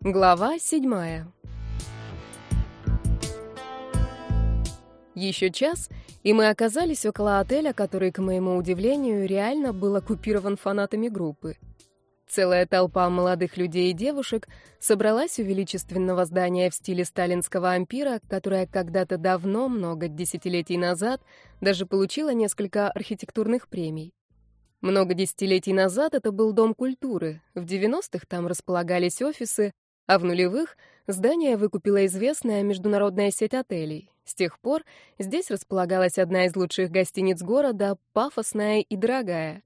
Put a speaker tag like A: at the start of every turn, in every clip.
A: Глава седьмая. Еще час, и мы оказались около отеля, который, к моему удивлению, реально был оккупирован фанатами группы. Целая толпа молодых людей и девушек собралась у величественного здания в стиле сталинского ампира, которое когда-то давно, много десятилетий назад, даже получило несколько архитектурных премий. Много десятилетий назад это был Дом культуры. В 90-х там располагались офисы, а в нулевых здание выкупила известная международная сеть отелей. С тех пор здесь располагалась одна из лучших гостиниц города, пафосная и дорогая.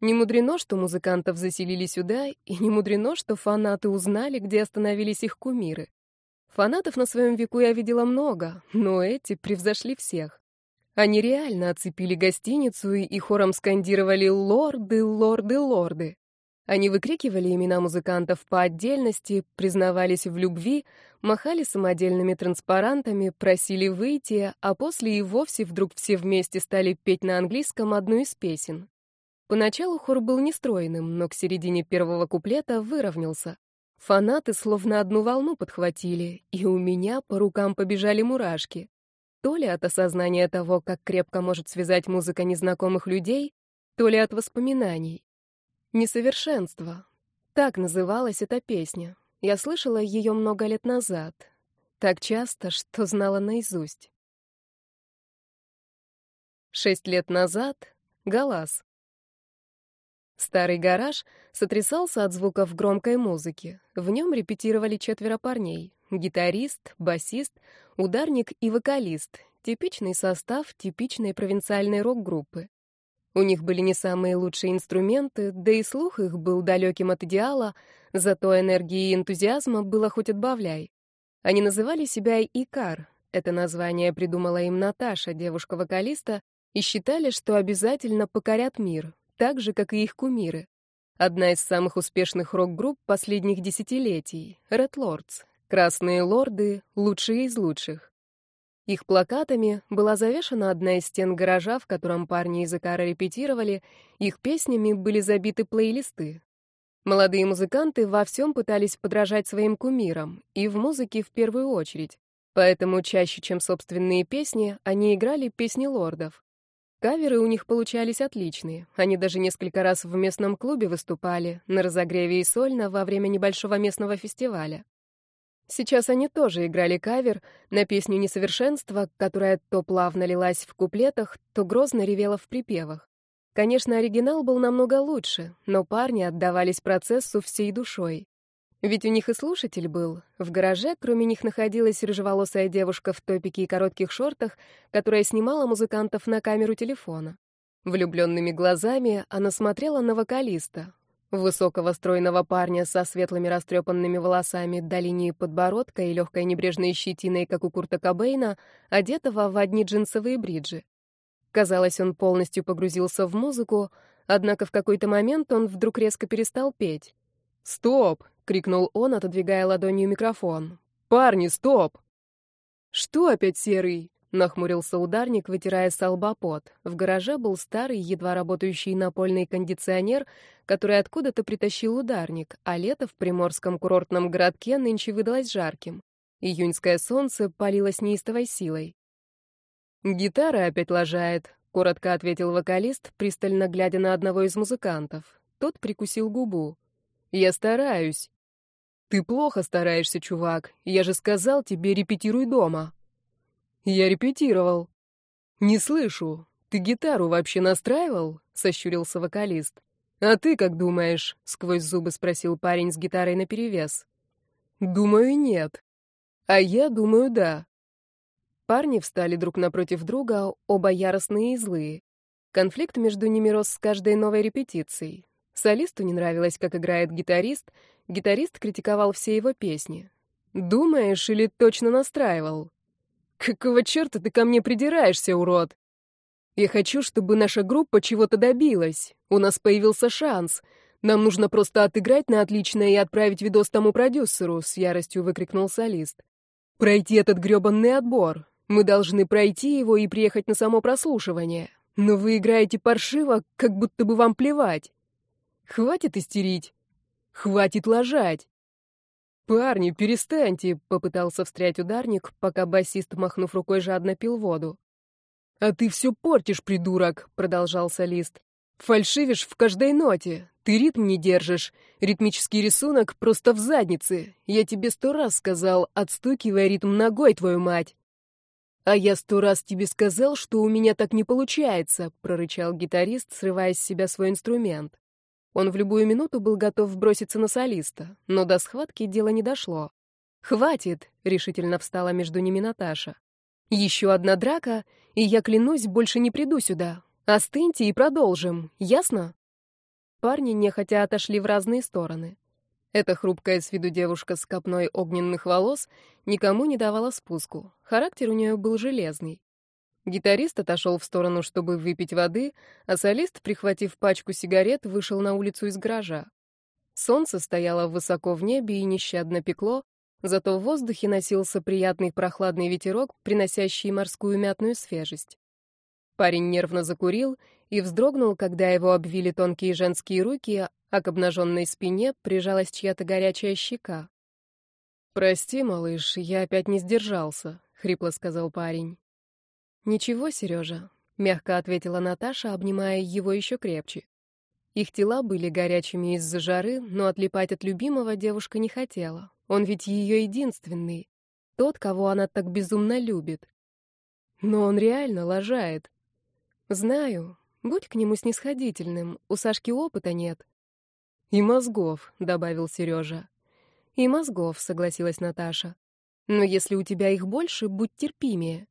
A: Не мудрено, что музыкантов заселили сюда, и не мудрено, что фанаты узнали, где остановились их кумиры. Фанатов на своем веку я видела много, но эти превзошли всех. Они реально оцепили гостиницу и хором скандировали «Лорды, лорды, лорды». Они выкрикивали имена музыкантов по отдельности, признавались в любви, махали самодельными транспарантами, просили выйти, а после и вовсе вдруг все вместе стали петь на английском одну из песен. Поначалу хор был нестройным, но к середине первого куплета выровнялся. Фанаты словно одну волну подхватили, и у меня по рукам побежали мурашки. То ли от осознания того, как крепко может связать музыка незнакомых людей, то ли от воспоминаний. Несовершенство. Так называлась эта песня. Я слышала ее много лет назад. Так часто, что знала наизусть. Шесть лет назад — Галас. Старый гараж сотрясался от звуков громкой музыки. В нем репетировали четверо парней. Гитарист, басист, ударник и вокалист. Типичный состав типичной провинциальной рок-группы. У них были не самые лучшие инструменты, да и слух их был далеким от идеала, зато энергии и энтузиазма было хоть отбавляй. Они называли себя Икар. Это название придумала им Наташа, девушка-вокалиста, и считали, что обязательно покорят мир, так же, как и их кумиры. Одна из самых успешных рок-групп последних десятилетий — Red Lords. Красные лорды — лучшие из лучших. Их плакатами была завешена одна из стен гаража, в котором парни из Икара репетировали, их песнями были забиты плейлисты. Молодые музыканты во всем пытались подражать своим кумирам, и в музыке в первую очередь. Поэтому чаще, чем собственные песни, они играли песни лордов. Каверы у них получались отличные. Они даже несколько раз в местном клубе выступали, на разогреве и сольно во время небольшого местного фестиваля. Сейчас они тоже играли кавер на песню «Несовершенство», которая то плавно лилась в куплетах, то грозно ревела в припевах. Конечно, оригинал был намного лучше, но парни отдавались процессу всей душой. Ведь у них и слушатель был. В гараже, кроме них, находилась рыжеволосая девушка в топике и коротких шортах, которая снимала музыкантов на камеру телефона. Влюбленными глазами она смотрела на вокалиста. Высокого стройного парня со светлыми растрепанными волосами до линии подбородка и легкой небрежной щетиной, как у Курта Кобейна, одетого в одни джинсовые бриджи. Казалось, он полностью погрузился в музыку, однако в какой-то момент он вдруг резко перестал петь. «Стоп!» — крикнул он, отодвигая ладонью микрофон. «Парни, стоп!» «Что опять серый?» Нахмурился ударник, вытирая с лба пот. В гараже был старый, едва работающий напольный кондиционер, который откуда-то притащил ударник, а лето в приморском курортном городке нынче выдалось жарким. Июньское солнце палило неистовой силой. «Гитара опять лажает», — коротко ответил вокалист, пристально глядя на одного из музыкантов. Тот прикусил губу. «Я стараюсь». «Ты плохо стараешься, чувак. Я же сказал тебе, репетируй дома». Я репетировал. Не слышу. Ты гитару вообще настраивал? Сощурился вокалист. А ты как думаешь? Сквозь зубы спросил парень с гитарой наперевес. Думаю, нет. А я думаю, да. Парни встали друг напротив друга, оба яростные и злые. Конфликт между ними рос с каждой новой репетицией. Солисту не нравилось, как играет гитарист, гитарист критиковал все его песни. «Думаешь или точно настраивал?» Какого черта ты ко мне придираешься, урод? Я хочу, чтобы наша группа чего-то добилась. У нас появился шанс. Нам нужно просто отыграть на отлично и отправить видос тому продюсеру, с яростью выкрикнул солист. Пройти этот грёбаный отбор. Мы должны пройти его и приехать на само прослушивание. Но вы играете паршиво, как будто бы вам плевать. Хватит истерить. Хватит лажать. «Парни, перестаньте!» — попытался встрять ударник, пока басист, махнув рукой, жадно пил воду. «А ты все портишь, придурок!» — продолжал солист. «Фальшивишь в каждой ноте. Ты ритм не держишь. Ритмический рисунок просто в заднице. Я тебе сто раз сказал, отстукивай ритм ногой, твою мать!» «А я сто раз тебе сказал, что у меня так не получается», — прорычал гитарист, срывая с себя свой инструмент. Он в любую минуту был готов броситься на солиста, но до схватки дело не дошло. «Хватит!» — решительно встала между ними Наташа. «Еще одна драка, и я клянусь, больше не приду сюда. Остыньте и продолжим, ясно?» Парни нехотя отошли в разные стороны. Эта хрупкая с виду девушка с копной огненных волос никому не давала спуску. Характер у нее был железный. Гитарист отошел в сторону, чтобы выпить воды, а солист, прихватив пачку сигарет, вышел на улицу из гаража. Солнце стояло высоко в небе и нещадно пекло, зато в воздухе носился приятный прохладный ветерок, приносящий морскую мятную свежесть. Парень нервно закурил и вздрогнул, когда его обвили тонкие женские руки, а к обнаженной спине прижалась чья-то горячая щека. «Прости, малыш, я опять не сдержался», — хрипло сказал парень. «Ничего, Сережа», — мягко ответила Наташа, обнимая его еще крепче. Их тела были горячими из-за жары, но отлипать от любимого девушка не хотела. Он ведь ее единственный, тот, кого она так безумно любит. Но он реально лажает. Знаю, будь к нему снисходительным, у Сашки опыта нет. «И мозгов», — добавил Сережа. «И мозгов», — согласилась Наташа. «Но если у тебя их больше, будь терпимее.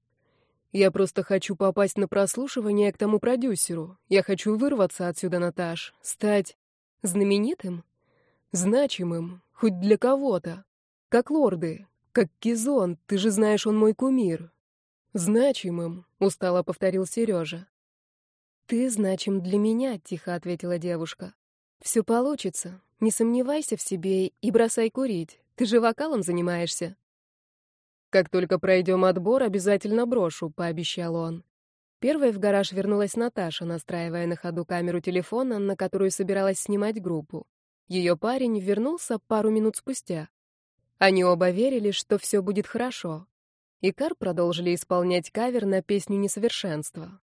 A: Я просто хочу попасть на прослушивание к тому продюсеру. Я хочу вырваться отсюда, Наташ, стать знаменитым, значимым, хоть для кого-то. Как лорды, как Кизон, ты же знаешь, он мой кумир. Значимым, устало повторил Сережа. Ты значим для меня, тихо ответила девушка. Все получится. Не сомневайся в себе и бросай курить. Ты же вокалом занимаешься. Как только пройдем отбор, обязательно брошу, пообещал он. Первой в гараж вернулась Наташа, настраивая на ходу камеру телефона, на которую собиралась снимать группу. Ее парень вернулся пару минут спустя. Они оба верили, что все будет хорошо. И Кар продолжили исполнять кавер на песню «Несовершенство».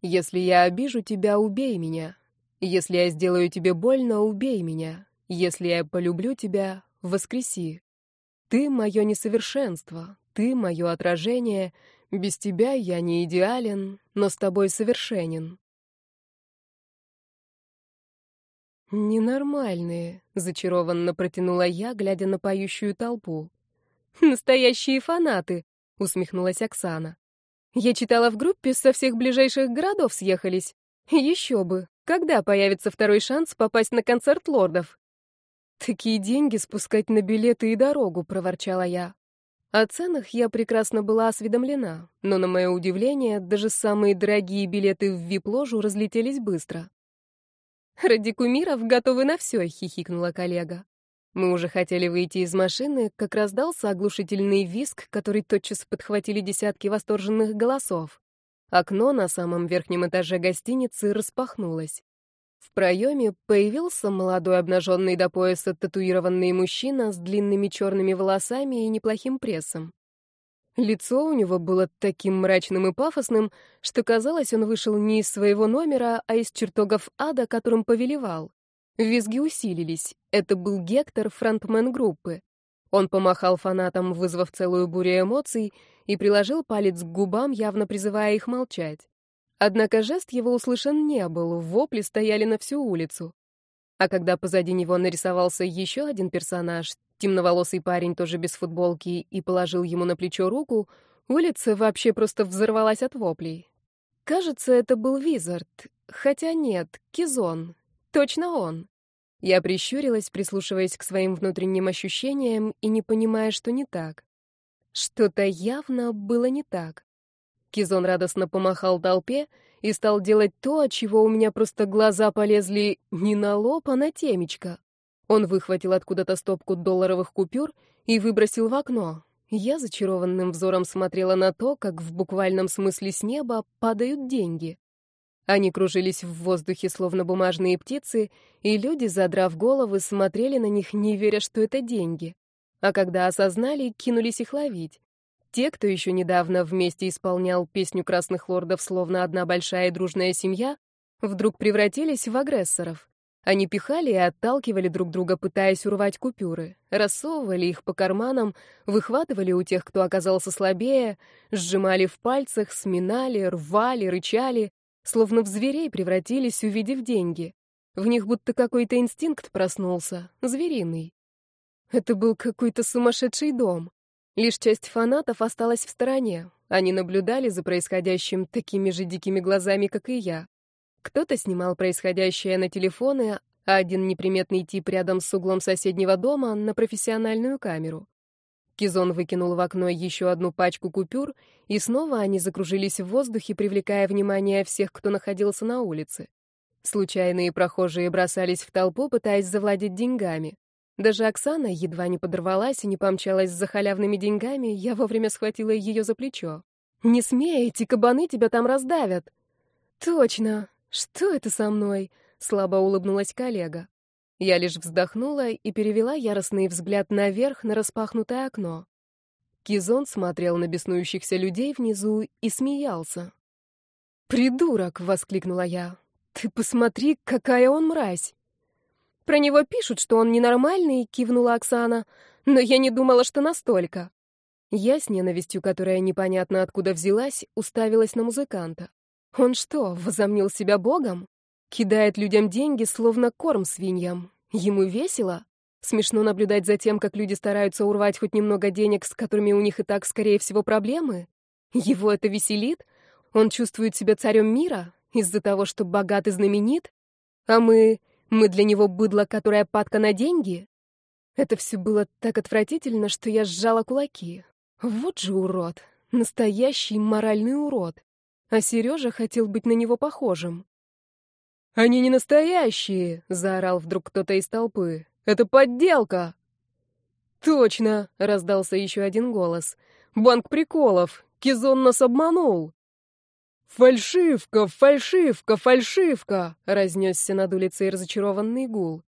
A: «Если я обижу тебя, убей меня. Если я сделаю тебе больно, убей меня. Если я полюблю тебя, воскреси. Ты — мое несовершенство, ты — мое отражение. Без тебя я не идеален, но с тобой совершенен. «Ненормальные», — зачарованно протянула я, глядя на поющую толпу. «Настоящие фанаты», — усмехнулась Оксана. «Я читала в группе, со всех ближайших городов съехались. Еще бы, когда появится второй шанс попасть на концерт лордов? Такие деньги спускать на билеты и дорогу, проворчала я. О ценах я прекрасно была осведомлена, но, на мое удивление, даже самые дорогие билеты в вип-ложу разлетелись быстро. «Ради кумиров готовы на все», — хихикнула коллега. Мы уже хотели выйти из машины, как раздался оглушительный визг, который тотчас подхватили десятки восторженных голосов. Окно на самом верхнем этаже гостиницы распахнулось. В проеме появился молодой обнаженный до пояса татуированный мужчина с длинными черными волосами и неплохим прессом. Лицо у него было таким мрачным и пафосным, что казалось, он вышел не из своего номера, а из чертогов ада, которым повелевал. Визги усилились. Это был Гектор, фронтмен группы. Он помахал фанатам, вызвав целую бурю эмоций, и приложил палец к губам, явно призывая их молчать. Однако жест его услышан не был, вопли стояли на всю улицу. А когда позади него нарисовался еще один персонаж, темноволосый парень тоже без футболки, и положил ему на плечо руку, улица вообще просто взорвалась от воплей. Кажется, это был Визард. Хотя нет, Кизон. Точно он. Я прищурилась, прислушиваясь к своим внутренним ощущениям и не понимая, что не так. Что-то явно было не так. Кизон радостно помахал толпе и стал делать то, от чего у меня просто глаза полезли не на лоб, а на темечко. Он выхватил откуда-то стопку долларовых купюр и выбросил в окно. Я зачарованным взором смотрела на то, как в буквальном смысле с неба падают деньги. Они кружились в воздухе, словно бумажные птицы, и люди, задрав головы, смотрели на них, не веря, что это деньги. А когда осознали, кинулись их ловить. Те, кто еще недавно вместе исполнял песню красных лордов, словно одна большая дружная семья, вдруг превратились в агрессоров. Они пихали и отталкивали друг друга, пытаясь урвать купюры, рассовывали их по карманам, выхватывали у тех, кто оказался слабее, сжимали в пальцах, сминали, рвали, рычали, словно в зверей превратились, увидев деньги. В них будто какой-то инстинкт проснулся, звериный. Это был какой-то сумасшедший дом. Лишь часть фанатов осталась в стороне. Они наблюдали за происходящим такими же дикими глазами, как и я. Кто-то снимал происходящее на телефоны, а один неприметный тип рядом с углом соседнего дома на профессиональную камеру. Кизон выкинул в окно еще одну пачку купюр, и снова они закружились в воздухе, привлекая внимание всех, кто находился на улице. Случайные прохожие бросались в толпу, пытаясь завладеть деньгами. Даже Оксана едва не подорвалась и не помчалась за халявными деньгами, я вовремя схватила ее за плечо. «Не смей, эти кабаны тебя там раздавят!» «Точно! «Что это со мной?» — слабо улыбнулась коллега. Я лишь вздохнула и перевела яростный взгляд наверх на распахнутое окно. Кизон смотрел на беснующихся людей внизу и смеялся. «Придурок!» — воскликнула я. «Ты посмотри, какая он мразь!» «Про него пишут, что он ненормальный», — кивнула Оксана, «но я не думала, что настолько». Я с ненавистью, которая непонятно откуда взялась, уставилась на музыканта. Он что, возомнил себя богом? Кидает людям деньги, словно корм свиньям. Ему весело? Смешно наблюдать за тем, как люди стараются урвать хоть немного денег, с которыми у них и так, скорее всего, проблемы? Его это веселит? Он чувствует себя царем мира из-за того, что богат и знаменит? А мы... мы для него быдло, которое падка на деньги? Это все было так отвратительно, что я сжала кулаки. Вот же урод. Настоящий моральный урод а Сережа хотел быть на него похожим. «Они не настоящие!» — заорал вдруг кто-то из толпы. «Это подделка!» «Точно!» — раздался еще один голос. «Банк приколов! Кизон нас обманул!» «Фальшивка! Фальшивка! Фальшивка!» — разнесся над улицей разочарованный гул.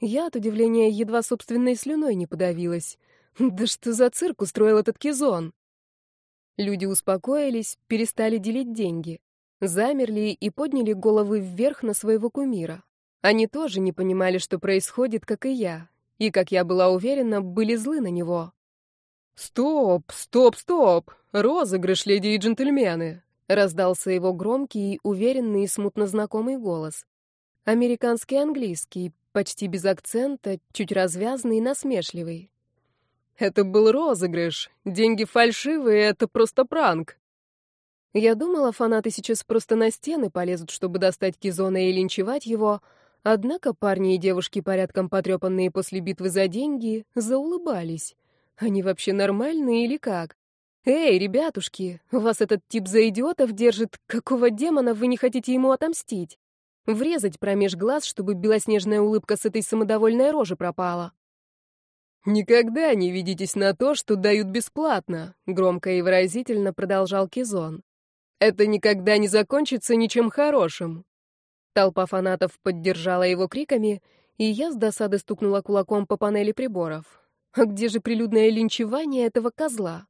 A: Я от удивления едва собственной слюной не подавилась. Да что за цирк устроил этот Кизон? Люди успокоились, перестали делить деньги, замерли и подняли головы вверх на своего кумира. Они тоже не понимали, что происходит, как и я, и, как я была уверена, были злы на него. «Стоп, стоп, стоп! Розыгрыш, леди и джентльмены!» Раздался его громкий, уверенный и смутно знакомый голос. Американский английский, почти без акцента, чуть развязный и насмешливый. Это был розыгрыш. Деньги фальшивые, это просто пранк. Я думала, фанаты сейчас просто на стены полезут, чтобы достать Кизона и линчевать его, однако парни и девушки, порядком потрепанные после битвы за деньги, заулыбались. Они вообще нормальные или как? Эй, ребятушки, вас этот тип за идиотов держит. Какого демона вы не хотите ему отомстить? Врезать промеж глаз, чтобы белоснежная улыбка с этой самодовольной рожи пропала. «Никогда не ведитесь на то, что дают бесплатно», — громко и выразительно продолжал Кизон. «Это никогда не закончится ничем хорошим». Толпа фанатов поддержала его криками, и я с досады стукнула кулаком по панели приборов. А где же прилюдное линчевание этого козла?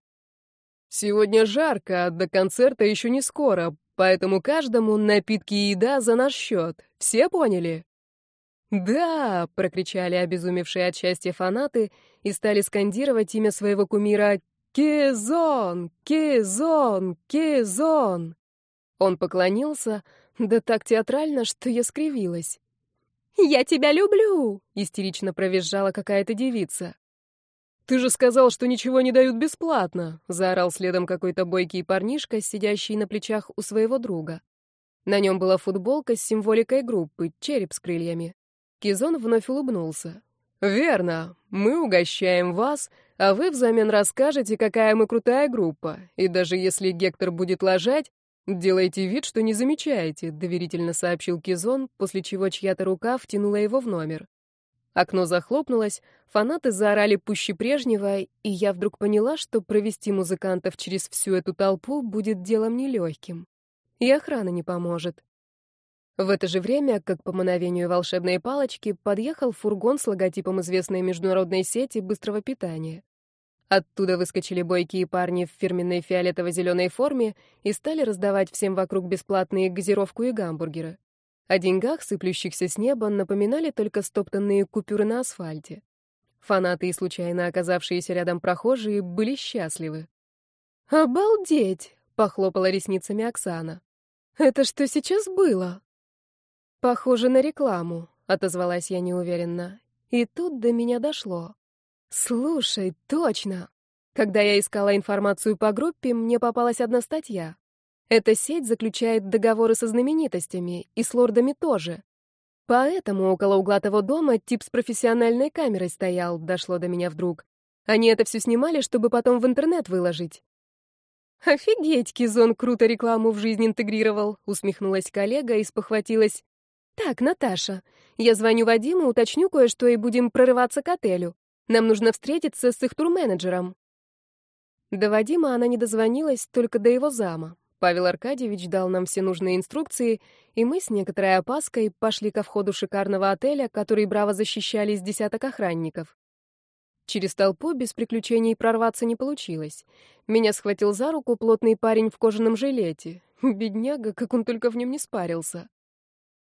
A: «Сегодня жарко, а до концерта еще не скоро, поэтому каждому напитки и еда за наш счет. Все поняли?» «Да!» — прокричали обезумевшие от счастья фанаты и стали скандировать имя своего кумира «Кезон! Кезон! Кезон!» Он поклонился, да так театрально, что я скривилась. «Я тебя люблю!» — истерично провизжала какая-то девица. «Ты же сказал, что ничего не дают бесплатно!» — заорал следом какой-то бойкий парнишка, сидящий на плечах у своего друга. На нем была футболка с символикой группы, череп с крыльями. Кизон вновь улыбнулся. «Верно. Мы угощаем вас, а вы взамен расскажете, какая мы крутая группа. И даже если Гектор будет лажать, делайте вид, что не замечаете», — доверительно сообщил Кизон, после чего чья-то рука втянула его в номер. Окно захлопнулось, фанаты заорали пуще прежнего, и я вдруг поняла, что провести музыкантов через всю эту толпу будет делом нелегким. И охрана не поможет. В это же время, как по мановению волшебной палочки, подъехал фургон с логотипом известной международной сети быстрого питания. Оттуда выскочили бойкие парни в фирменной фиолетово-зеленой форме и стали раздавать всем вокруг бесплатные газировку и гамбургеры. О деньгах, сыплющихся с неба, напоминали только стоптанные купюры на асфальте. Фанаты и случайно оказавшиеся рядом прохожие были счастливы. «Обалдеть!» — похлопала ресницами Оксана. «Это что сейчас было?» «Похоже на рекламу», — отозвалась я неуверенно. И тут до меня дошло. Слушай, точно. Когда я искала информацию по группе, мне попалась одна статья. Эта сеть заключает договоры со знаменитостями, и с лордами тоже. Поэтому около угла того дома тип с профессиональной камерой стоял, дошло до меня вдруг. Они это все снимали, чтобы потом в интернет выложить. «Офигеть, Кизон круто рекламу в жизнь интегрировал», — усмехнулась коллега и спохватилась. «Так, Наташа, я звоню Вадиму, уточню кое-что и будем прорываться к отелю. Нам нужно встретиться с их турменеджером. До Вадима она не дозвонилась, только до его зама. Павел Аркадьевич дал нам все нужные инструкции, и мы с некоторой опаской пошли ко входу шикарного отеля, который браво защищали из десяток охранников. Через толпу без приключений прорваться не получилось. Меня схватил за руку плотный парень в кожаном жилете. Бедняга, как он только в нем не спарился.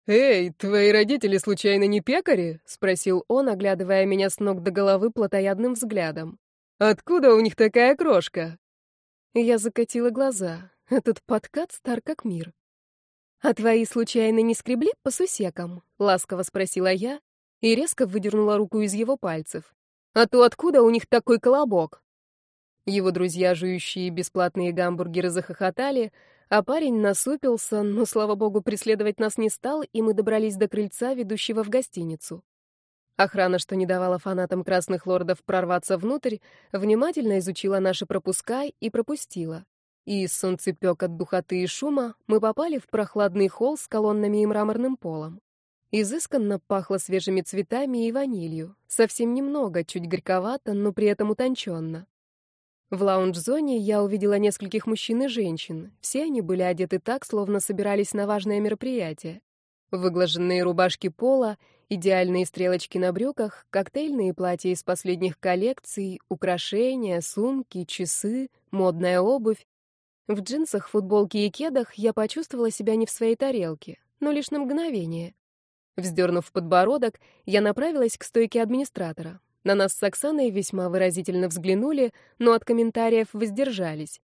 B: «Эй, твои родители случайно не пекари?» — спросил он, оглядывая меня с ног до головы плотоядным взглядом. «Откуда у них такая крошка?»
A: Я закатила глаза. Этот подкат стар как мир. «А твои случайно не скребли по сусекам?» — ласково спросила я и резко выдернула руку из его пальцев. «А то откуда у них такой колобок?» Его друзья, жующие бесплатные гамбургеры, захохотали, а парень насупился, но, слава богу, преследовать нас не стал, и мы добрались до крыльца, ведущего в гостиницу. Охрана, что не давала фанатам красных лордов прорваться внутрь, внимательно изучила наши пропуска и пропустила. И солнцепек от духоты и шума мы попали в прохладный холл с колоннами и мраморным полом. Изысканно пахло свежими цветами и ванилью. Совсем немного, чуть горьковато, но при этом утонченно. В лаунж-зоне я увидела нескольких мужчин и женщин. Все они были одеты так, словно собирались на важное мероприятие. Выглаженные рубашки пола, идеальные стрелочки на брюках, коктейльные платья из последних коллекций, украшения, сумки, часы, модная обувь. В джинсах, футболке и кедах я почувствовала себя не в своей тарелке, но лишь на мгновение. Вздернув подбородок, я направилась к стойке администратора. На нас с Оксаной весьма выразительно взглянули, но от комментариев воздержались.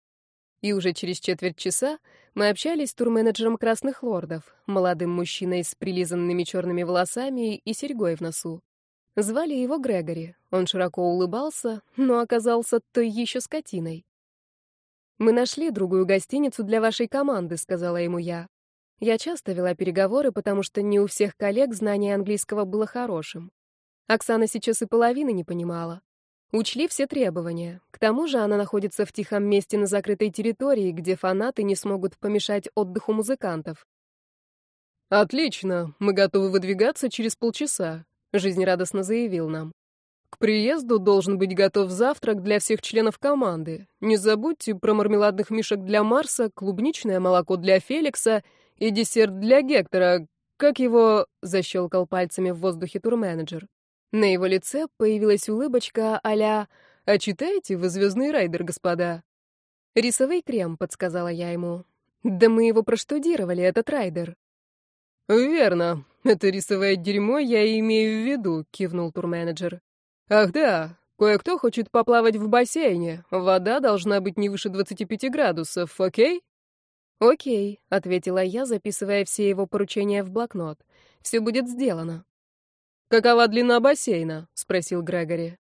A: И уже через четверть часа мы общались с турменеджером Красных Лордов, молодым мужчиной с прилизанными черными волосами и серьгой в носу. Звали его Грегори. Он широко улыбался, но оказался той еще скотиной. «Мы нашли другую гостиницу для вашей команды», — сказала ему я. Я часто вела переговоры, потому что не у всех коллег знание английского было хорошим. Оксана сейчас и половины не понимала. Учли все требования. К тому же она находится в тихом месте на закрытой территории, где фанаты не смогут помешать отдыху музыкантов.
B: «Отлично, мы готовы выдвигаться через полчаса», — жизнерадостно заявил нам. «К приезду должен быть готов завтрак для всех членов команды. Не забудьте про мармеладных мишек для Марса, клубничное молоко для Феликса и десерт для Гектора. Как его...» — защелкал пальцами в воздухе турменеджер. На его лице появилась улыбочка а-ля «А читаете вы «Звездный райдер», господа?»
A: «Рисовый крем», — подсказала я ему. «Да мы его проштудировали, этот райдер».
B: «Верно. Это рисовое дерьмо я имею в виду», — кивнул турменеджер. «Ах да, кое-кто хочет поплавать в бассейне. Вода должна быть не выше 25 градусов, окей?»
A: «Окей», — ответила я, записывая все его поручения в блокнот. «Все будет сделано».
B: «Какова длина бассейна?» — спросил Грегори.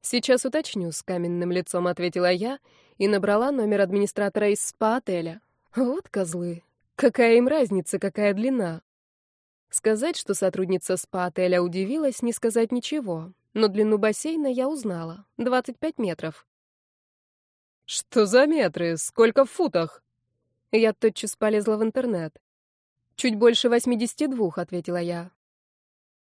A: «Сейчас уточню», — с каменным лицом ответила я и набрала номер администратора из спа-отеля. Вот козлы. Какая им разница, какая длина? Сказать, что сотрудница спа-отеля удивилась, не сказать ничего. Но длину бассейна я узнала. 25 метров.
B: «Что за метры? Сколько в футах?»
A: Я тотчас полезла в интернет. «Чуть больше 82», — ответила я.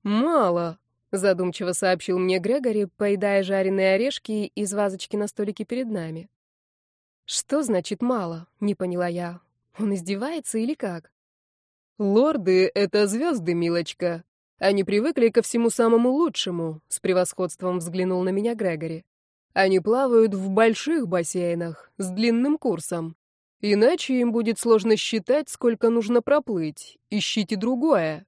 B: «Мало», — задумчиво сообщил мне Грегори, поедая жареные орешки из вазочки на столике перед нами.
A: «Что значит мало?» — не поняла я. «Он издевается или как?»
B: Лорды — это звезды, милочка. Они привыкли ко всему самому лучшему, с превосходством взглянул на меня Грегори. Они плавают в больших бассейнах, с длинным курсом. Иначе им будет сложно считать, сколько нужно проплыть. Ищите другое.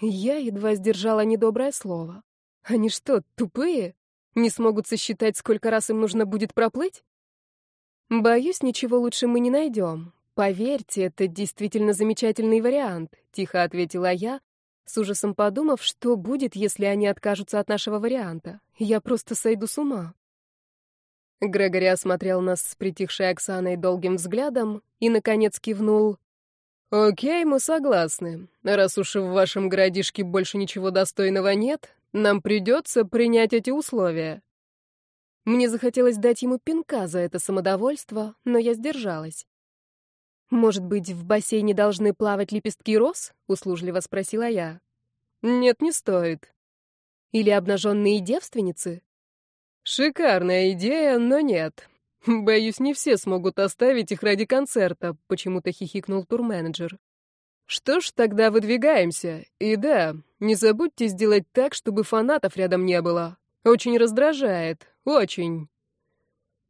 B: Я едва сдержала недоброе слово. Они что, тупые? Не смогут сосчитать, сколько раз им нужно будет проплыть? Боюсь, ничего лучше мы не найдем. Поверьте, это действительно замечательный вариант, тихо ответила я, с ужасом подумав, что будет, если они откажутся от нашего варианта. Я просто сойду с ума. Грегори осмотрел нас с притихшей Оксаной долгим взглядом и, наконец, кивнул. «Окей, мы согласны. Раз уж в вашем городишке больше ничего достойного нет, нам придется принять эти условия». Мне захотелось дать ему пинка за это самодовольство, но я сдержалась. «Может быть, в бассейне должны плавать лепестки роз?» — услужливо спросила я. «Нет, не стоит». «Или обнаженные девственницы?» «Шикарная идея, но нет. Боюсь, не все смогут оставить их ради концерта», — почему-то хихикнул турменеджер. «Что ж, тогда выдвигаемся. И да, не забудьте сделать так, чтобы фанатов рядом не было. Очень раздражает. Очень».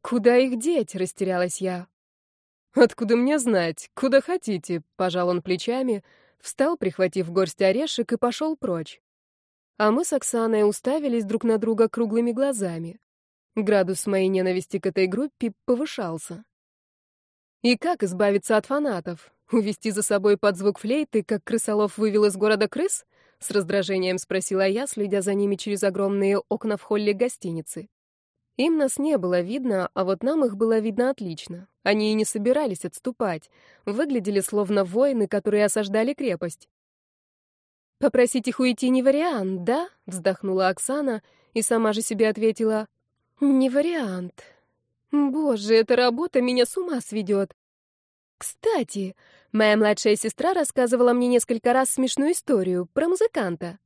B: «Куда их деть?» — растерялась я. «Откуда мне знать? Куда хотите?» — пожал он плечами, встал, прихватив горсть орешек, и пошел прочь. А мы с Оксаной уставились друг на друга круглыми глазами. Градус моей ненависти к этой группе повышался. И как избавиться от фанатов? Увести за собой под звук флейты, как крысолов вывел из города крыс? С раздражением спросила я, следя за ними через огромные окна в холле гостиницы. Им нас не было видно, а вот нам их было видно отлично. Они и не собирались отступать. Выглядели словно воины, которые осаждали крепость. «Попросить их уйти не вариант, да?» — вздохнула Оксана и сама же себе ответила. «Не вариант. Боже, эта работа меня с ума сведет. Кстати, моя младшая сестра рассказывала мне несколько раз смешную историю про музыканта».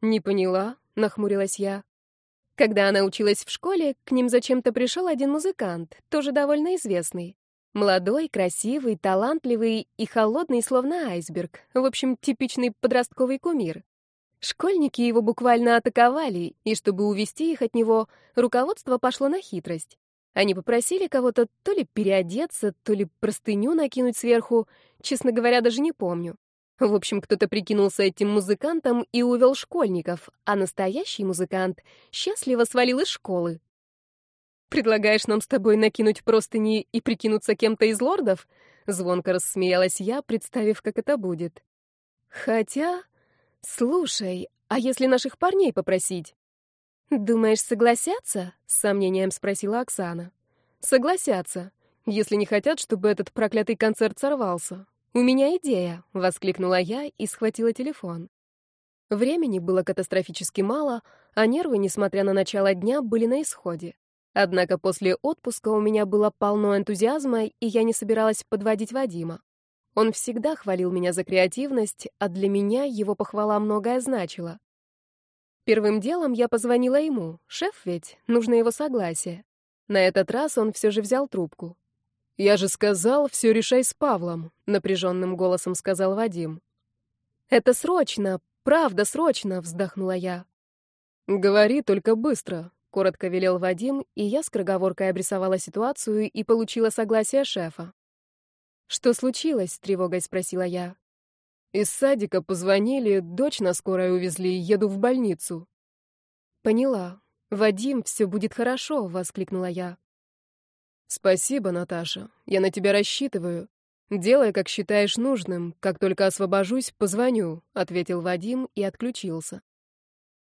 B: «Не поняла», — нахмурилась я. Когда она училась в школе, к ним зачем-то пришел один музыкант, тоже довольно известный. Молодой, красивый, талантливый и холодный, словно айсберг. В общем, типичный подростковый кумир. Школьники его буквально атаковали, и чтобы увести их от него, руководство пошло на хитрость. Они попросили кого-то то ли переодеться, то ли простыню накинуть сверху, честно говоря, даже не помню. В общем, кто-то прикинулся этим музыкантом и увел школьников, а настоящий музыкант счастливо свалил из школы. «Предлагаешь нам с тобой накинуть простыни и прикинуться кем-то из лордов?» Звонко рассмеялась я, представив, как это будет. «Хотя... Слушай, а если наших парней попросить?» «Думаешь, согласятся?» — с сомнением спросила Оксана. «Согласятся, если не хотят, чтобы этот проклятый концерт сорвался. «У меня идея!» — воскликнула я и схватила телефон. Времени было катастрофически мало, а нервы, несмотря на начало дня, были на исходе. Однако после отпуска у меня было полно энтузиазма, и я не собиралась подводить Вадима. Он всегда хвалил меня за креативность, а для меня его похвала многое значила. Первым делом я позвонила ему. Шеф ведь, нужно его согласие. На этот раз он все же взял трубку. «Я же сказал, все решай с Павлом», — напряженным голосом сказал Вадим. «Это срочно, правда срочно», — вздохнула я. «Говори только быстро», — коротко велел Вадим, и я с скороговоркой обрисовала ситуацию и получила согласие шефа. «Что случилось?» — с тревогой спросила я. «Из садика позвонили, дочь на скорой увезли, еду в больницу». «Поняла. Вадим, все будет хорошо», — воскликнула я. «Спасибо, Наташа. Я на тебя рассчитываю. Делай, как считаешь нужным. Как только освобожусь, позвоню», — ответил Вадим и отключился.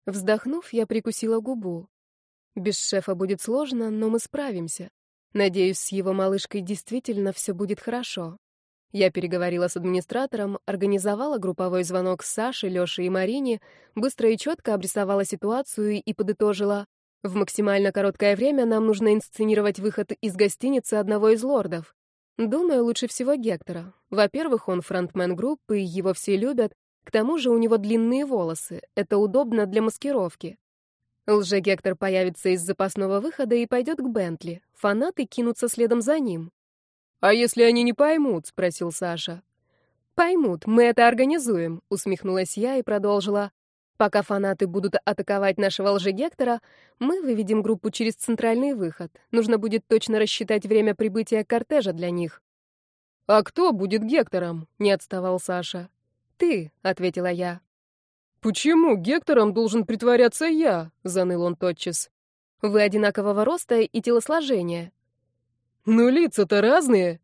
B: Вздохнув, я прикусила губу. Без шефа будет сложно, но мы справимся. Надеюсь, с его малышкой действительно все будет хорошо. Я переговорила с администратором, организовала групповой звонок с Сашей, Лешей и Марине, быстро и четко обрисовала ситуацию и подытожила. В максимально короткое время нам нужно инсценировать выход из гостиницы одного из лордов. Думаю, лучше всего Гектора. Во-первых, он фронтмен группы, его все любят. К тому же у него длинные волосы. Это удобно для маскировки. Лже-Гектор появится из запасного выхода и пойдет к Бентли. Фанаты кинутся следом за ним. «А если они не поймут?» — спросил Саша.
A: «Поймут, мы это организуем», — усмехнулась я и продолжила. «Пока фанаты будут атаковать нашего лжегектора, мы выведем группу через центральный выход. Нужно будет точно рассчитать время прибытия кортежа для них».
B: «А кто будет Гектором?» — не отставал Саша.
A: «Ты», — ответила я.
B: «Почему Гектором должен притворяться я?» — заныл он тотчас.
A: «Вы одинакового роста и телосложения».
B: «Ну, лица-то разные».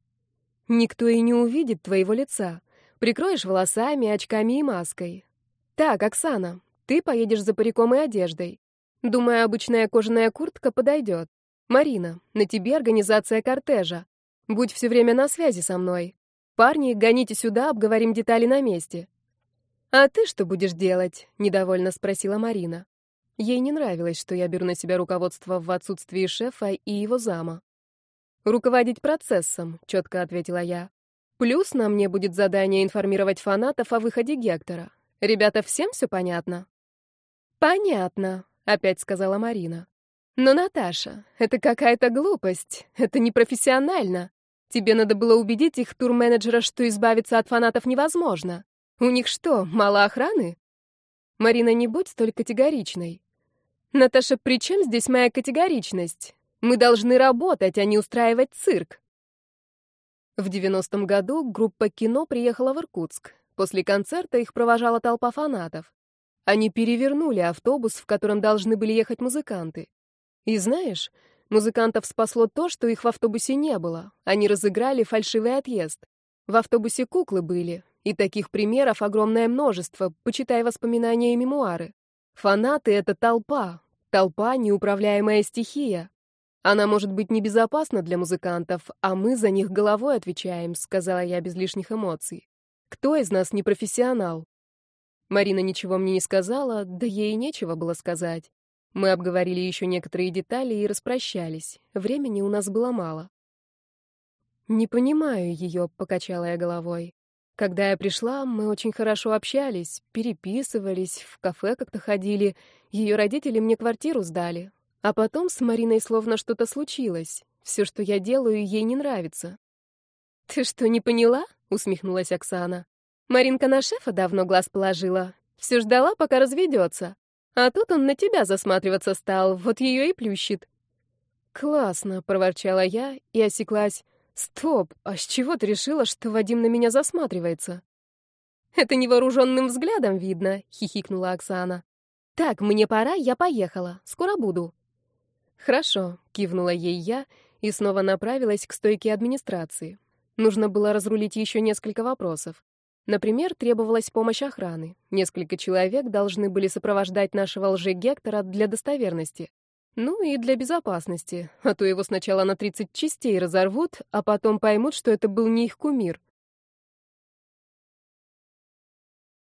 A: «Никто и не увидит твоего лица. Прикроешь волосами, очками и маской. Так, Оксана, ты поедешь за париком и одеждой. Думаю, обычная кожаная куртка подойдет. Марина, на тебе организация кортежа. Будь все время на связи со мной. Парни, гоните сюда, обговорим детали на месте. А ты что будешь делать? недовольно спросила Марина. Ей не нравилось, что я беру на себя руководство в отсутствии шефа и его зама. Руководить процессом, четко ответила я. Плюс на мне будет задание информировать фанатов о выходе Гектора. Ребята, всем все понятно? Понятно, опять сказала Марина. Но, Наташа, это какая-то глупость. Это непрофессионально. Тебе надо было убедить их турменеджера, что избавиться от фанатов невозможно. У них что, мало охраны? Марина, не будь столь категоричной. Наташа, при чем здесь моя категоричность? Мы должны работать, а не устраивать цирк. В 90-м году группа кино приехала в Иркутск. После концерта их провожала толпа фанатов. Они перевернули автобус, в котором должны были ехать музыканты. И знаешь, музыкантов спасло то, что их в автобусе не было. Они разыграли фальшивый отъезд. В автобусе куклы были, и таких примеров огромное множество, почитай воспоминания и мемуары. Фанаты — это толпа, толпа — неуправляемая стихия. Она может быть небезопасна для музыкантов, а мы за них головой отвечаем, сказала я без лишних эмоций. Кто из нас не профессионал? Марина ничего мне не сказала, да ей нечего было сказать. Мы обговорили еще некоторые детали и распрощались. Времени у нас было мало. Не понимаю ее, покачала я головой. Когда я пришла, мы очень хорошо общались, переписывались, в кафе как-то ходили. Ее родители мне квартиру сдали. А потом с Мариной словно что-то случилось. Все, что я делаю, ей не нравится. «Ты что, не поняла?» — усмехнулась Оксана. «Маринка на шефа давно глаз положила. Все ждала, пока разведется. А тут он на тебя засматриваться стал, вот ее и плющит». «Классно», — проворчала я и осеклась. «Стоп, а с чего ты решила, что Вадим на меня засматривается?» «Это невооруженным взглядом видно», — хихикнула Оксана. «Так, мне пора, я поехала. Скоро буду». «Хорошо», — кивнула ей я и снова направилась к стойке администрации. Нужно было разрулить еще несколько вопросов. Например, требовалась помощь охраны. Несколько человек должны были сопровождать нашего лже-гектора для достоверности. Ну и для безопасности, а то его сначала на 30 частей разорвут, а потом поймут, что это был не их кумир.